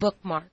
bookmark.